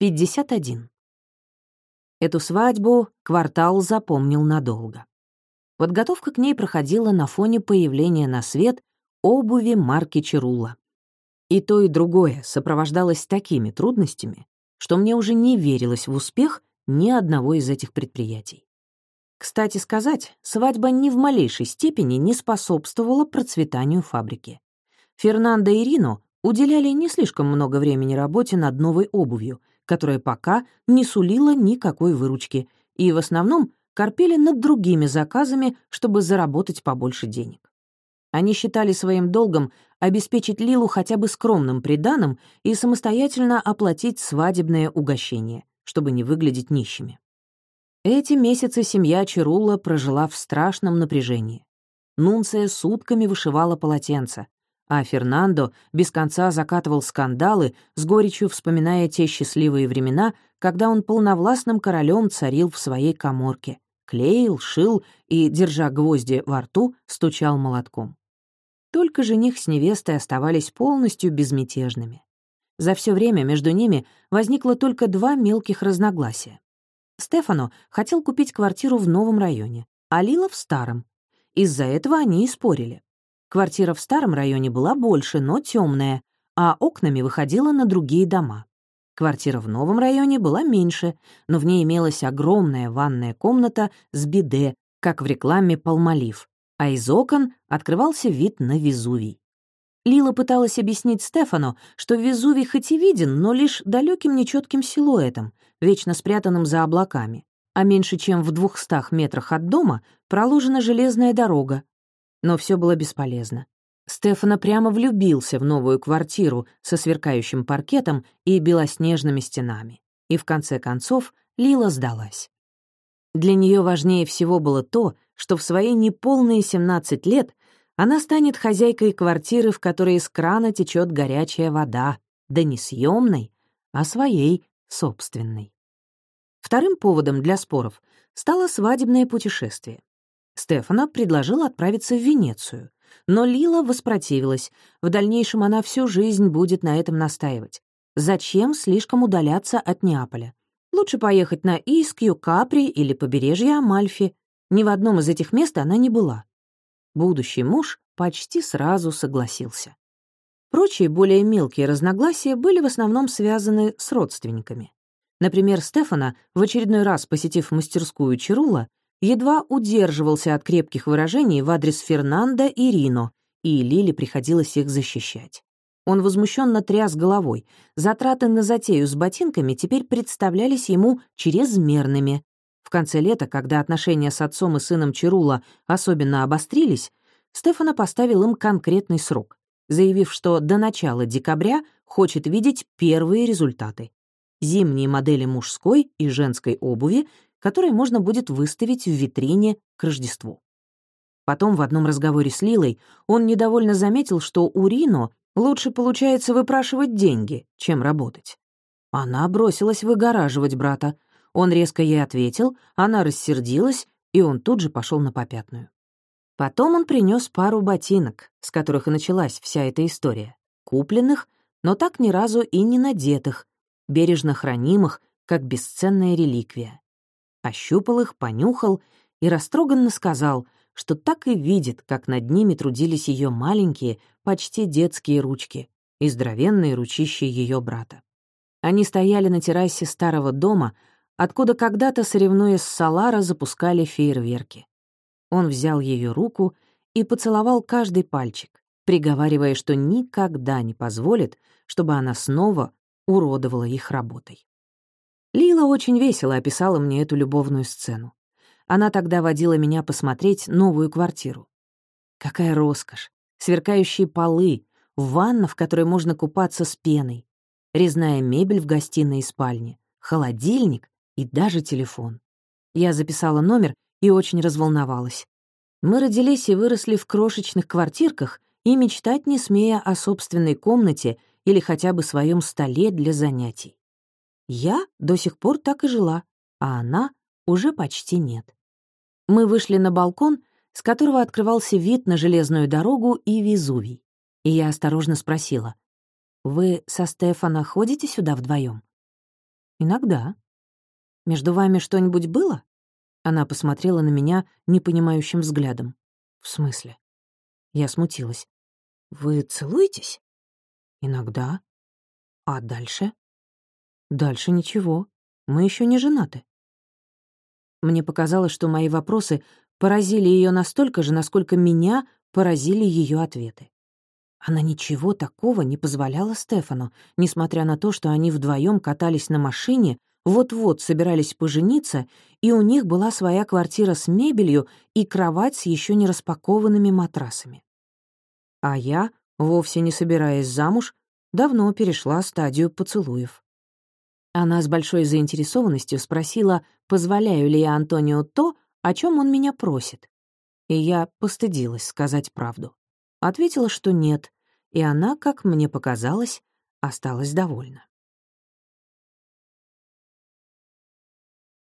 51. Эту свадьбу квартал запомнил надолго. Подготовка к ней проходила на фоне появления на свет обуви марки Чирула. И то, и другое сопровождалось такими трудностями, что мне уже не верилось в успех ни одного из этих предприятий. Кстати сказать, свадьба ни в малейшей степени не способствовала процветанию фабрики. Фернандо и Рино уделяли не слишком много времени работе над новой обувью, которая пока не сулила никакой выручки, и в основном корпели над другими заказами, чтобы заработать побольше денег. Они считали своим долгом обеспечить Лилу хотя бы скромным приданым и самостоятельно оплатить свадебное угощение, чтобы не выглядеть нищими. Эти месяцы семья Чирула прожила в страшном напряжении. Нунция сутками вышивала полотенца, а Фернандо без конца закатывал скандалы, с горечью вспоминая те счастливые времена, когда он полновластным королем царил в своей коморке, клеил, шил и, держа гвозди во рту, стучал молотком. Только жених с невестой оставались полностью безмятежными. За все время между ними возникло только два мелких разногласия. Стефано хотел купить квартиру в новом районе, а Лила — в старом. Из-за этого они и спорили. Квартира в старом районе была больше, но темная, а окнами выходила на другие дома. Квартира в новом районе была меньше, но в ней имелась огромная ванная комната с биде, как в рекламе «Палмолив», а из окон открывался вид на Везувий. Лила пыталась объяснить Стефану, что Везувий хоть и виден, но лишь далеким нечетким силуэтом, вечно спрятанным за облаками, а меньше чем в двухстах метрах от дома проложена железная дорога, но все было бесполезно. Стефана прямо влюбился в новую квартиру со сверкающим паркетом и белоснежными стенами. И в конце концов Лила сдалась. Для нее важнее всего было то, что в свои неполные 17 лет она станет хозяйкой квартиры, в которой из крана течет горячая вода, да не съемной, а своей, собственной. Вторым поводом для споров стало свадебное путешествие. Стефана предложил отправиться в Венецию, но Лила воспротивилась. В дальнейшем она всю жизнь будет на этом настаивать. Зачем слишком удаляться от Неаполя? Лучше поехать на Искью, Капри или побережье Амальфи. Ни в одном из этих мест она не была. Будущий муж почти сразу согласился. Прочие, более мелкие разногласия были в основном связаны с родственниками. Например, Стефана, в очередной раз посетив мастерскую Чирула, едва удерживался от крепких выражений в адрес Фернанда и Рино, и Лили приходилось их защищать. Он возмущенно тряс головой. Затраты на затею с ботинками теперь представлялись ему чрезмерными. В конце лета, когда отношения с отцом и сыном Чирула особенно обострились, Стефана поставил им конкретный срок, заявив, что до начала декабря хочет видеть первые результаты. Зимние модели мужской и женской обуви которые можно будет выставить в витрине к Рождеству. Потом в одном разговоре с Лилой он недовольно заметил, что у Рино лучше получается выпрашивать деньги, чем работать. Она бросилась выгораживать брата. Он резко ей ответил, она рассердилась, и он тут же пошел на попятную. Потом он принес пару ботинок, с которых и началась вся эта история, купленных, но так ни разу и не надетых, бережно хранимых, как бесценная реликвия ощупал их, понюхал и растроганно сказал, что так и видит, как над ними трудились ее маленькие, почти детские ручки и здоровенные ручища ее брата. Они стояли на террасе старого дома, откуда когда-то, соревнуясь с Салара, запускали фейерверки. Он взял ее руку и поцеловал каждый пальчик, приговаривая, что никогда не позволит, чтобы она снова уродовала их работой. Лила очень весело описала мне эту любовную сцену. Она тогда водила меня посмотреть новую квартиру. Какая роскошь! Сверкающие полы, ванна, в которой можно купаться с пеной, резная мебель в гостиной и спальне, холодильник и даже телефон. Я записала номер и очень разволновалась. Мы родились и выросли в крошечных квартирках и мечтать не смея о собственной комнате или хотя бы своем столе для занятий. Я до сих пор так и жила, а она уже почти нет. Мы вышли на балкон, с которого открывался вид на железную дорогу и Везувий. И я осторожно спросила, «Вы со Стефана ходите сюда вдвоем? «Иногда». «Между вами что-нибудь было?» Она посмотрела на меня непонимающим взглядом. «В смысле?» Я смутилась. «Вы целуетесь?» «Иногда». «А дальше?» «Дальше ничего. Мы еще не женаты». Мне показалось, что мои вопросы поразили ее настолько же, насколько меня поразили ее ответы. Она ничего такого не позволяла Стефану, несмотря на то, что они вдвоем катались на машине, вот-вот собирались пожениться, и у них была своя квартира с мебелью и кровать с еще не распакованными матрасами. А я, вовсе не собираясь замуж, давно перешла стадию поцелуев. Она с большой заинтересованностью спросила, позволяю ли я Антонио то, о чем он меня просит. И я постыдилась сказать правду. Ответила, что нет, и она, как мне показалось, осталась довольна.